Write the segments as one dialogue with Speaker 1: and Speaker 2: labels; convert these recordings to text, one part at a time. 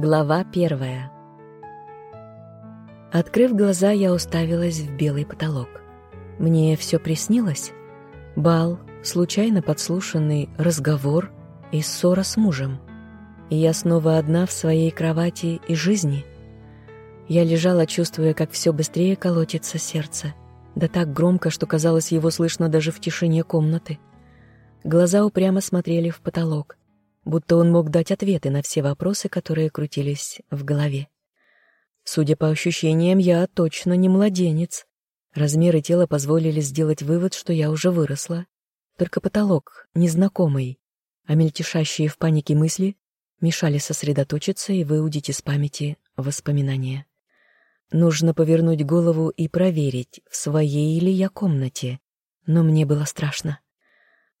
Speaker 1: Глава первая. Открыв глаза, я уставилась в белый потолок. Мне все приснилось. Бал, случайно подслушанный разговор и ссора с мужем. И я снова одна в своей кровати и жизни. Я лежала, чувствуя, как все быстрее колотится сердце. Да так громко, что казалось, его слышно даже в тишине комнаты. Глаза упрямо смотрели в потолок будто он мог дать ответы на все вопросы, которые крутились в голове. Судя по ощущениям, я точно не младенец. Размеры тела позволили сделать вывод, что я уже выросла. Только потолок, незнакомый, а мельтешащие в панике мысли мешали сосредоточиться и выудить из памяти воспоминания. Нужно повернуть голову и проверить, в своей ли я комнате. Но мне было страшно.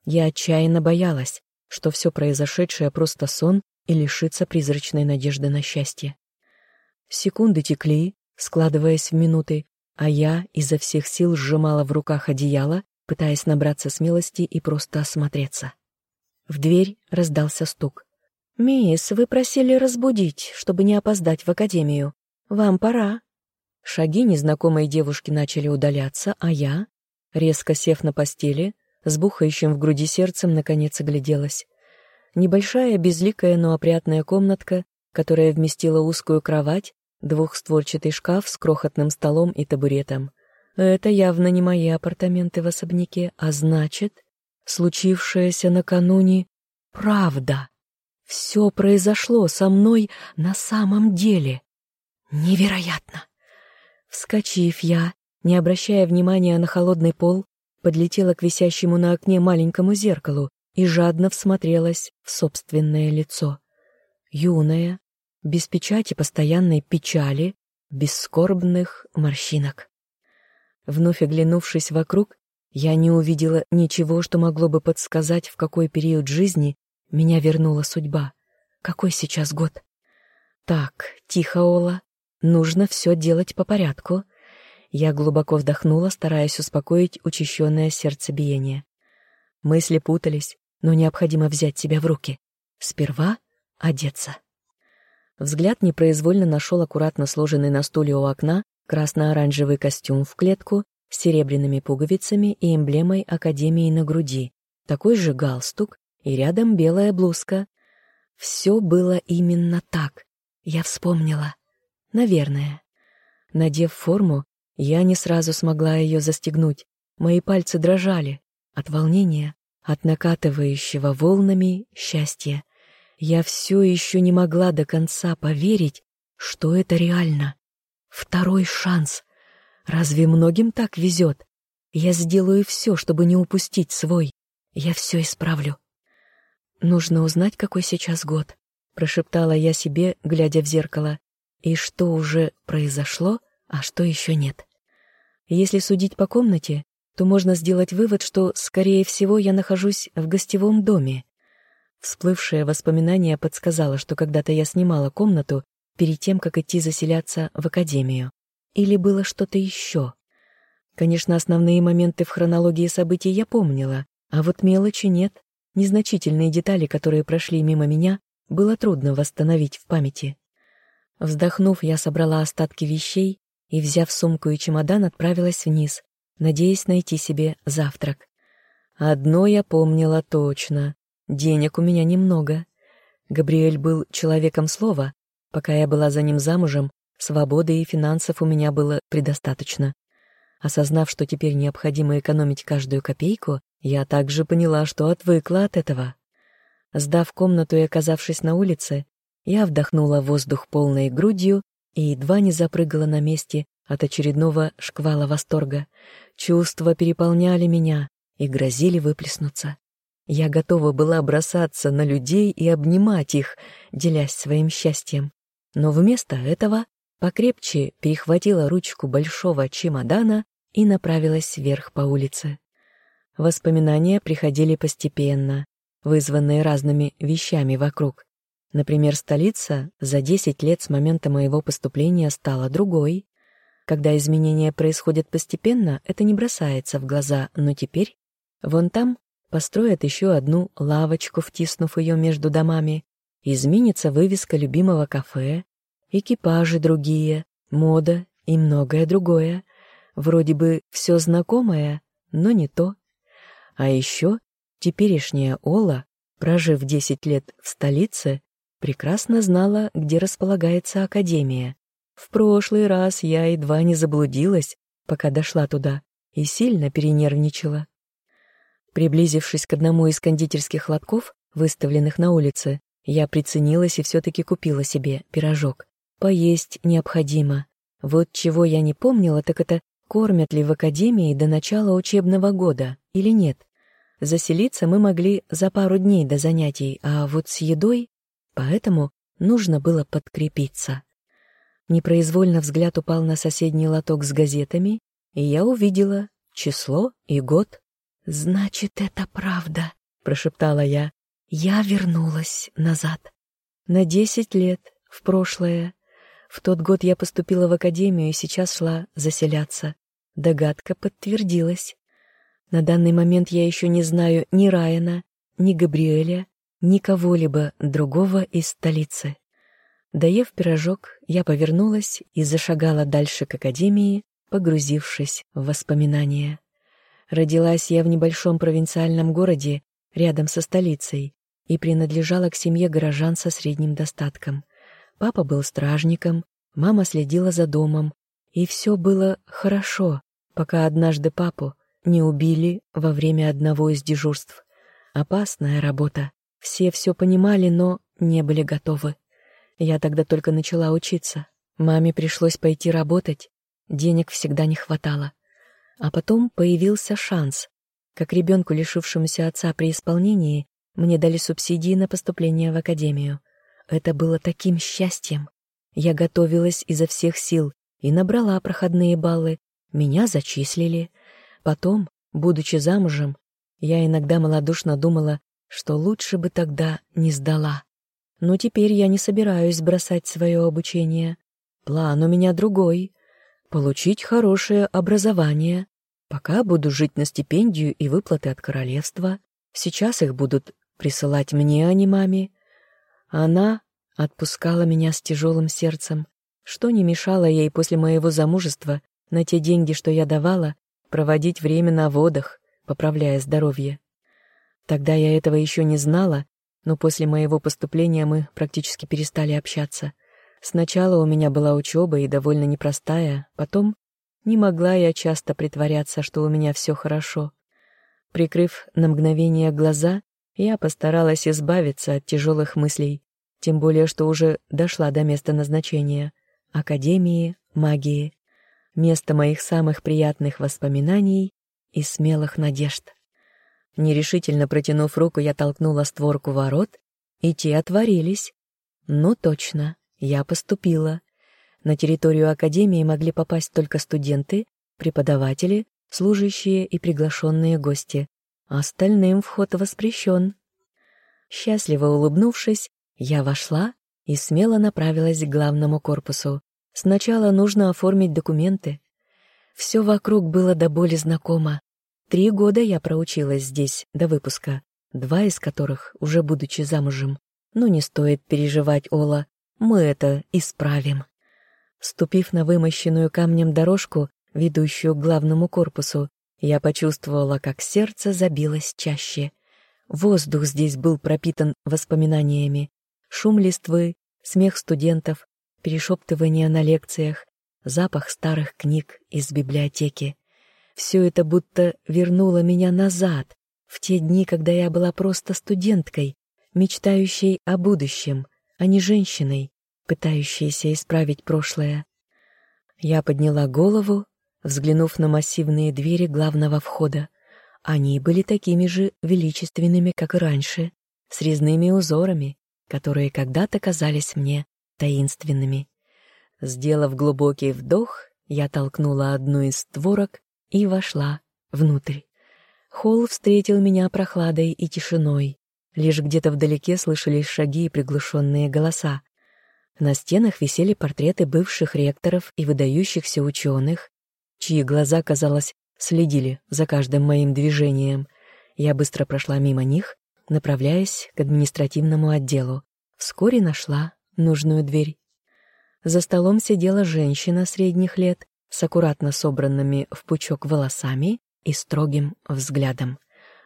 Speaker 1: Я отчаянно боялась, что все произошедшее просто сон и лишится призрачной надежды на счастье. Секунды текли, складываясь в минуты, а я изо всех сил сжимала в руках одеяло, пытаясь набраться смелости и просто осмотреться. В дверь раздался стук. «Мисс, вы просили разбудить, чтобы не опоздать в академию. Вам пора». Шаги незнакомой девушки начали удаляться, а я, резко сев на постели, с бухающим в груди сердцем наконец огляделась. Небольшая, безликая, но опрятная комнатка, которая вместила узкую кровать, двухстворчатый шкаф с крохотным столом и табуретом. Это явно не мои апартаменты в особняке, а значит, случившееся накануне — правда. Все произошло со мной на самом деле. Невероятно! Вскочив я, не обращая внимания на холодный пол, подлетела к висящему на окне маленькому зеркалу и жадно всмотрелась в собственное лицо. Юная, без печати постоянной печали, без скорбных морщинок. Вновь оглянувшись вокруг, я не увидела ничего, что могло бы подсказать, в какой период жизни меня вернула судьба. Какой сейчас год? Так, тихо, Ола, нужно все делать по порядку — я глубоко вдохнула, стараясь успокоить учащенное сердцебиение. Мысли путались, но необходимо взять себя в руки. Сперва одеться. Взгляд непроизвольно нашел аккуратно сложенный на стуле у окна красно-оранжевый костюм в клетку с серебряными пуговицами и эмблемой Академии на груди, такой же галстук и рядом белая блузка. Все было именно так. Я вспомнила. Наверное. Надев форму, я не сразу смогла ее застегнуть. Мои пальцы дрожали от волнения, от накатывающего волнами счастья. Я все еще не могла до конца поверить, что это реально. Второй шанс. Разве многим так везет? Я сделаю все, чтобы не упустить свой. Я все исправлю. Нужно узнать, какой сейчас год, прошептала я себе, глядя в зеркало, и что уже произошло, а что еще нет. Если судить по комнате, то можно сделать вывод, что, скорее всего, я нахожусь в гостевом доме. Всплывшее воспоминание подсказало, что когда-то я снимала комнату перед тем, как идти заселяться в академию. Или было что-то еще. Конечно, основные моменты в хронологии событий я помнила, а вот мелочи нет. Незначительные детали, которые прошли мимо меня, было трудно восстановить в памяти. Вздохнув, я собрала остатки вещей и, взяв сумку и чемодан, отправилась вниз, надеясь найти себе завтрак. Одно я помнила точно — денег у меня немного. Габриэль был человеком слова, пока я была за ним замужем, свободы и финансов у меня было предостаточно. Осознав, что теперь необходимо экономить каждую копейку, я также поняла, что отвыкла от этого. Сдав комнату и оказавшись на улице, я вдохнула воздух полной грудью и едва не запрыгала на месте от очередного шквала восторга. Чувства переполняли меня и грозили выплеснуться. Я готова была бросаться на людей и обнимать их, делясь своим счастьем. Но вместо этого покрепче перехватила ручку большого чемодана и направилась вверх по улице. Воспоминания приходили постепенно, вызванные разными вещами вокруг. Например, столица за 10 лет с момента моего поступления стала другой. Когда изменения происходят постепенно, это не бросается в глаза, но теперь вон там построят еще одну лавочку, втиснув ее между домами, изменится вывеска любимого кафе, экипажи другие, мода и многое другое. Вроде бы все знакомое, но не то. А еще теперешняя Ола, прожив 10 лет в столице, прекрасно знала, где располагается академия. В прошлый раз я едва не заблудилась, пока дошла туда, и сильно перенервничала. Приблизившись к одному из кондитерских лотков, выставленных на улице, я приценилась и все-таки купила себе пирожок. Поесть необходимо. Вот чего я не помнила, так это кормят ли в академии до начала учебного года или нет. Заселиться мы могли за пару дней до занятий, а вот с едой... Поэтому нужно было подкрепиться. Непроизвольно взгляд упал на соседний лоток с газетами, и я увидела число и год. «Значит, это правда», — прошептала я. «Я вернулась назад. На десять лет, в прошлое. В тот год я поступила в академию и сейчас шла заселяться. Догадка подтвердилась. На данный момент я еще не знаю ни Райана, ни Габриэля, ни кого-либо другого из столицы. Доев пирожок, я повернулась и зашагала дальше к академии, погрузившись в воспоминания. Родилась я в небольшом провинциальном городе рядом со столицей и принадлежала к семье горожан со средним достатком. Папа был стражником, мама следила за домом, и все было хорошо, пока однажды папу не убили во время одного из дежурств. Опасная работа. Все все понимали, но не были готовы. Я тогда только начала учиться. Маме пришлось пойти работать, денег всегда не хватало. А потом появился шанс. Как ребенку, лишившемуся отца при исполнении, мне дали субсидии на поступление в академию. Это было таким счастьем. Я готовилась изо всех сил и набрала проходные баллы. Меня зачислили. Потом, будучи замужем, я иногда малодушно думала, что лучше бы тогда не сдала. Но теперь я не собираюсь бросать свое обучение. План у меня другой — получить хорошее образование. Пока буду жить на стипендию и выплаты от королевства. Сейчас их будут присылать мне, а не маме. Она отпускала меня с тяжелым сердцем, что не мешало ей после моего замужества на те деньги, что я давала, проводить время на водах, поправляя здоровье. Тогда я этого еще не знала, но после моего поступления мы практически перестали общаться. Сначала у меня была учеба и довольно непростая, потом не могла я часто притворяться, что у меня все хорошо. Прикрыв на мгновение глаза, я постаралась избавиться от тяжелых мыслей, тем более что уже дошла до места назначения — Академии магии, место моих самых приятных воспоминаний и смелых надежд. Нерешительно протянув руку, я толкнула створку ворот, и те отворились. Ну точно, я поступила. На территорию Академии могли попасть только студенты, преподаватели, служащие и приглашенные гости. Остальным вход воспрещен. Счастливо улыбнувшись, я вошла и смело направилась к главному корпусу. Сначала нужно оформить документы. Все вокруг было до боли знакомо. Три года я проучилась здесь до выпуска, два из которых, уже будучи замужем. Но не стоит переживать, Ола, мы это исправим. Ступив на вымощенную камнем дорожку, ведущую к главному корпусу, я почувствовала, как сердце забилось чаще. Воздух здесь был пропитан воспоминаниями. Шум листвы, смех студентов, перешептывание на лекциях, запах старых книг из библиотеки. Все это будто вернуло меня назад, в те дни, когда я была просто студенткой, мечтающей о будущем, а не женщиной, пытающейся исправить прошлое. Я подняла голову, взглянув на массивные двери главного входа. Они были такими же величественными, как и раньше, с резными узорами, которые когда-то казались мне таинственными. Сделав глубокий вдох, я толкнула одну из створок и вошла внутрь. Холл встретил меня прохладой и тишиной. Лишь где-то вдалеке слышались шаги и приглушенные голоса. На стенах висели портреты бывших ректоров и выдающихся ученых, чьи глаза, казалось, следили за каждым моим движением. Я быстро прошла мимо них, направляясь к административному отделу. Вскоре нашла нужную дверь. За столом сидела женщина средних лет с аккуратно собранными в пучок волосами и строгим взглядом.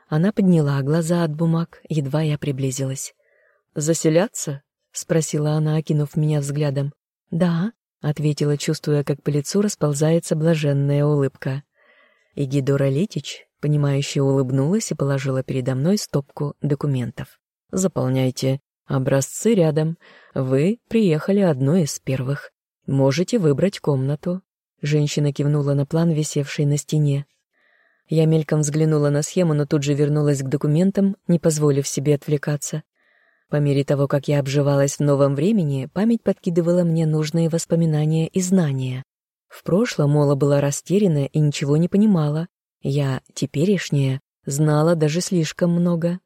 Speaker 1: Она подняла глаза от бумаг, едва я приблизилась. «Заселяться?» — спросила она, окинув меня взглядом. «Да», — ответила, чувствуя, как по лицу расползается блаженная улыбка. И Гидора Литич, понимающе улыбнулась и положила передо мной стопку документов. «Заполняйте. Образцы рядом. Вы приехали одной из первых. Можете выбрать комнату». Женщина кивнула на план, висевший на стене. Я мельком взглянула на схему, но тут же вернулась к документам, не позволив себе отвлекаться. По мере того, как я обживалась в новом времени, память подкидывала мне нужные воспоминания и знания. В прошлом Мола была растеряна и ничего не понимала. Я, теперешняя, знала даже слишком много.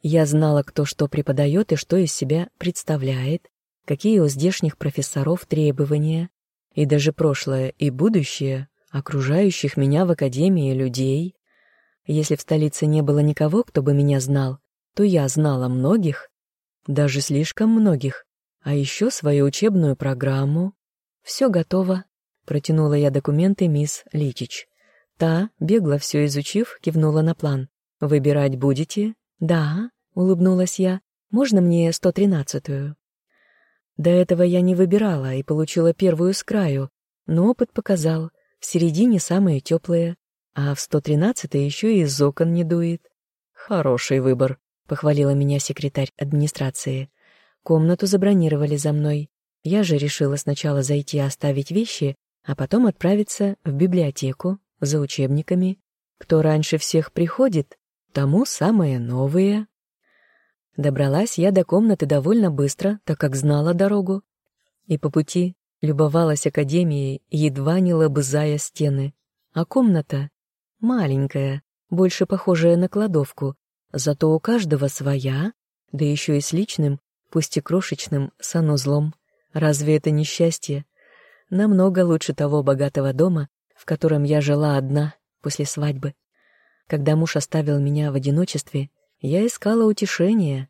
Speaker 1: Я знала, кто что преподает и что из себя представляет, какие у здешних профессоров требования, и даже прошлое и будущее окружающих меня в академии людей. Если в столице не было никого, кто бы меня знал, то я знала многих, даже слишком многих, а еще свою учебную программу. Все готово, протянула я документы мисс Личич. Та, бегло все изучив, кивнула на план. «Выбирать будете?» «Да», — улыбнулась я. «Можно мне 113-ю?» До этого я не выбирала и получила первую с краю, но опыт показал, в середине самые теплые, а в 113-й еще и из окон не дует. «Хороший выбор», — похвалила меня секретарь администрации. Комнату забронировали за мной. Я же решила сначала зайти оставить вещи, а потом отправиться в библиотеку за учебниками. Кто раньше всех приходит, тому самые новые. Добралась я до комнаты довольно быстро, так как знала дорогу. И по пути Любовалась академией, едва не лобызая стены. А комната маленькая, больше похожая на кладовку, зато у каждого своя, да еще и с личным, пусть и крошечным, санузлом. Разве это не счастье? Намного лучше того богатого дома, в котором я жила одна после свадьбы. Когда муж оставил меня в одиночестве, я искала утешения.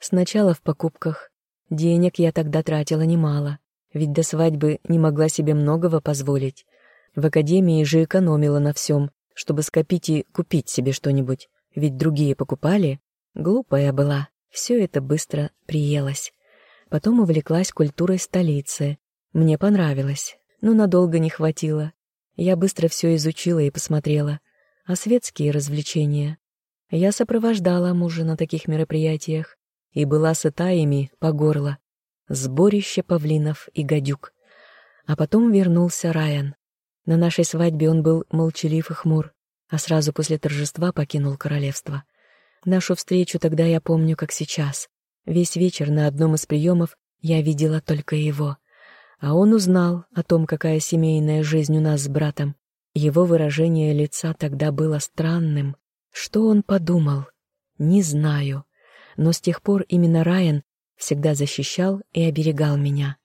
Speaker 1: Сначала в покупках. Денег я тогда тратила немало ведь до свадьбы не могла себе многого позволить. В академии же экономила на всем, чтобы скопить и купить себе что-нибудь, ведь другие покупали. Глупая была, все это быстро приелось. Потом увлеклась культурой столицы. Мне понравилось, но надолго не хватило. Я быстро все изучила и посмотрела. А светские развлечения? Я сопровождала мужа на таких мероприятиях и была сыта ими по горло сборище павлинов и гадюк. А потом вернулся Райан. На нашей свадьбе он был молчалив и хмур, а сразу после торжества покинул королевство. Нашу встречу тогда я помню, как сейчас. Весь вечер на одном из приемов я видела только его. А он узнал о том, какая семейная жизнь у нас с братом. Его выражение лица тогда было странным. Что он подумал? Не знаю. Но с тех пор именно Райан всегда защищал и оберегал меня.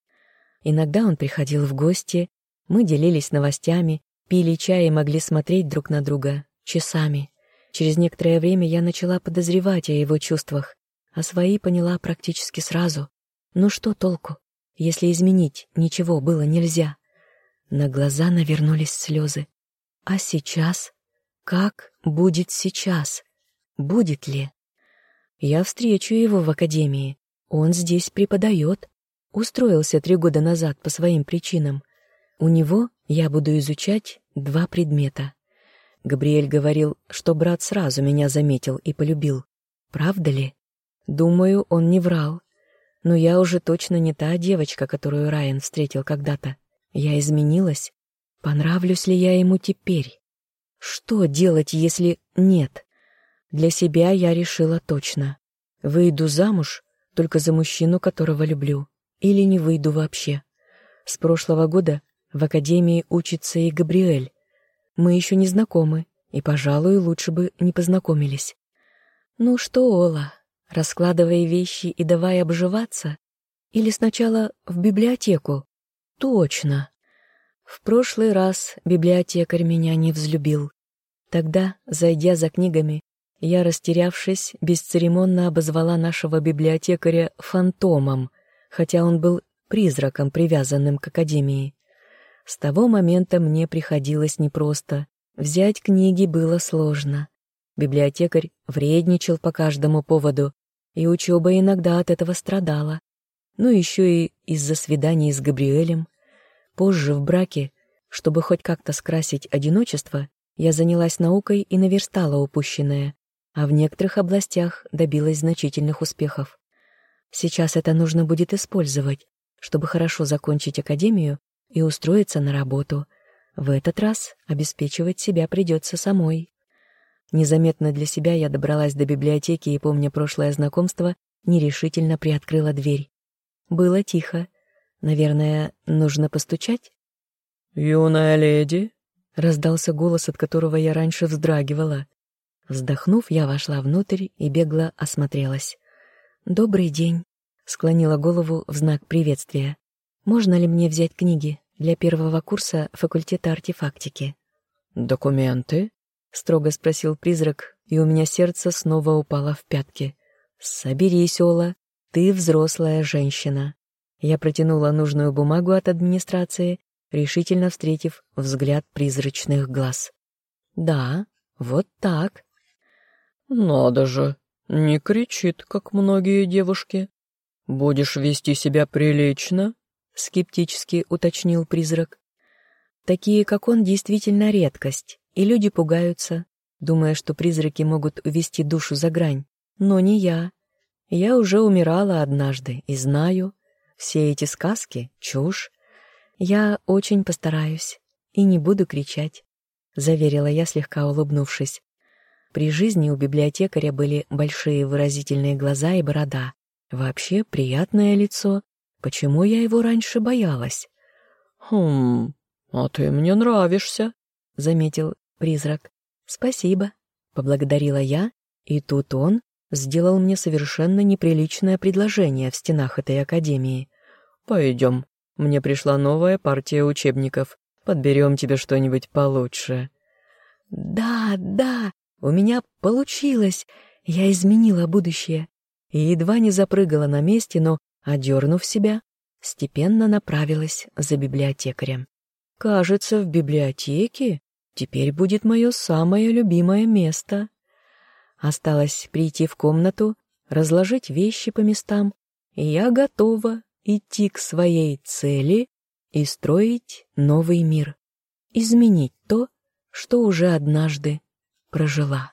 Speaker 1: Иногда он приходил в гости, мы делились новостями, пили чай и могли смотреть друг на друга часами. Через некоторое время я начала подозревать о его чувствах, а свои поняла практически сразу. Ну что толку, если изменить ничего было нельзя? На глаза навернулись слезы. А сейчас? Как будет сейчас? Будет ли? Я встречу его в академии. Он здесь преподает. Устроился три года назад по своим причинам. У него я буду изучать два предмета. Габриэль говорил, что брат сразу меня заметил и полюбил. Правда ли? Думаю, он не врал. Но я уже точно не та девочка, которую Райан встретил когда-то. Я изменилась. Понравлюсь ли я ему теперь? Что делать, если нет? Для себя я решила точно. Выйду замуж только за мужчину, которого люблю, или не выйду вообще. С прошлого года в академии учится и Габриэль. Мы еще не знакомы, и, пожалуй, лучше бы не познакомились. Ну что, Ола, раскладывай вещи и давай обживаться? Или сначала в библиотеку? Точно. В прошлый раз библиотекарь меня не взлюбил. Тогда, зайдя за книгами, Я, растерявшись, бесцеремонно обозвала нашего библиотекаря фантомом, хотя он был призраком, привязанным к академии. С того момента мне приходилось непросто. Взять книги было сложно. Библиотекарь вредничал по каждому поводу, и учеба иногда от этого страдала. Ну, еще и из-за свиданий с Габриэлем. Позже в браке, чтобы хоть как-то скрасить одиночество, я занялась наукой и наверстала упущенное, а в некоторых областях добилась значительных успехов. Сейчас это нужно будет использовать, чтобы хорошо закончить академию и устроиться на работу. В этот раз обеспечивать себя придется самой. Незаметно для себя я добралась до библиотеки и, помня прошлое знакомство, нерешительно приоткрыла дверь. Было тихо. Наверное, нужно постучать?
Speaker 2: «Юная леди?»
Speaker 1: — раздался голос, от которого я раньше вздрагивала. Вздохнув, я вошла внутрь и бегло осмотрелась. «Добрый день», — склонила голову в знак приветствия. «Можно ли мне взять книги для первого курса факультета артефактики?»
Speaker 2: «Документы?» — строго спросил призрак, и у меня сердце снова упало в пятки.
Speaker 1: «Соберись, Ола, ты взрослая женщина». Я протянула нужную бумагу от администрации, решительно встретив взгляд призрачных глаз. «Да, вот так».
Speaker 2: «Надо же, не кричит, как многие девушки. Будешь вести себя прилично?» — скептически уточнил призрак.
Speaker 1: «Такие, как он, действительно редкость, и люди пугаются, думая, что призраки могут увести душу за грань. Но не я. Я уже умирала однажды и знаю, все эти сказки — чушь. Я очень постараюсь и не буду кричать», — заверила я, слегка улыбнувшись. При жизни у библиотекаря были большие выразительные глаза и борода. Вообще приятное лицо, Почему я его раньше боялась?
Speaker 2: «Хм, а ты мне нравишься», —
Speaker 1: заметил призрак. «Спасибо», — поблагодарила я, и тут он сделал мне совершенно неприличное предложение в стенах этой академии.
Speaker 2: «Пойдем, мне пришла новая партия учебников. Подберем тебе что-нибудь получше».
Speaker 1: «Да, да, у меня получилось. Я изменила будущее». И едва не запрыгала на месте, но Одернув себя, степенно направилась за библиотекарем. «Кажется, в библиотеке теперь будет мое самое любимое место». Осталось прийти в комнату, разложить вещи по местам, и я готова идти к своей цели и строить новый мир, изменить то, что уже однажды прожила.